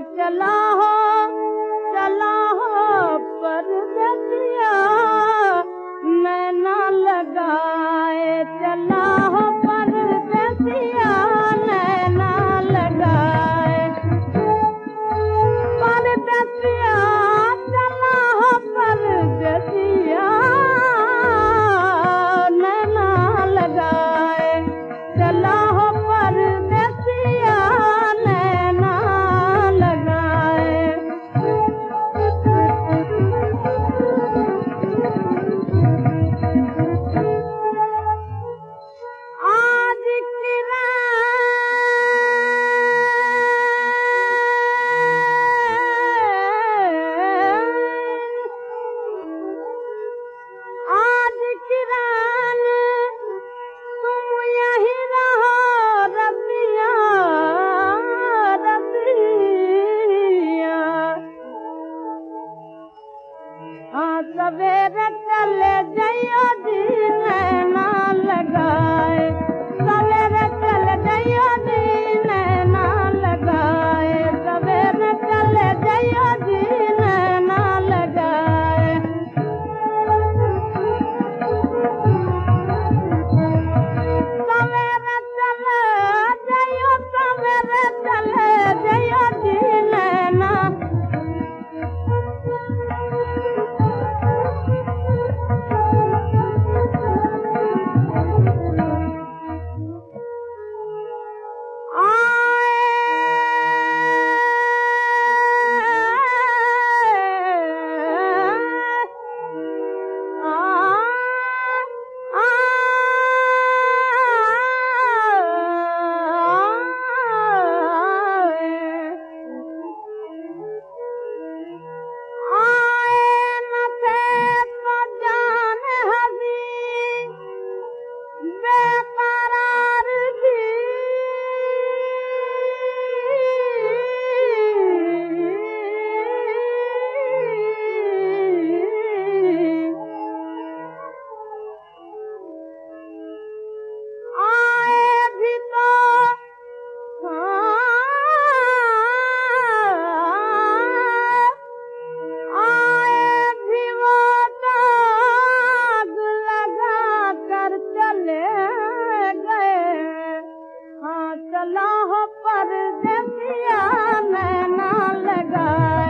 चला हो चला हो पर दतिया मैं ना लगाए। चला हो पर दतिया मैं ना लगाए। पर चला हो पर दतिया मैं ना लगाए। चला सवेर चले जयो मां पर दसिया नैना लगा।